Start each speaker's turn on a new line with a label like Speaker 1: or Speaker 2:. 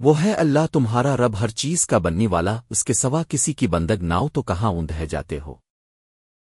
Speaker 1: وہ ہے اللہ تمہارا رب ہر چیز کا بننے والا، اس کے سوا کسی کی بندگ ناؤ تو کہاں اندھ جاتے ہو؟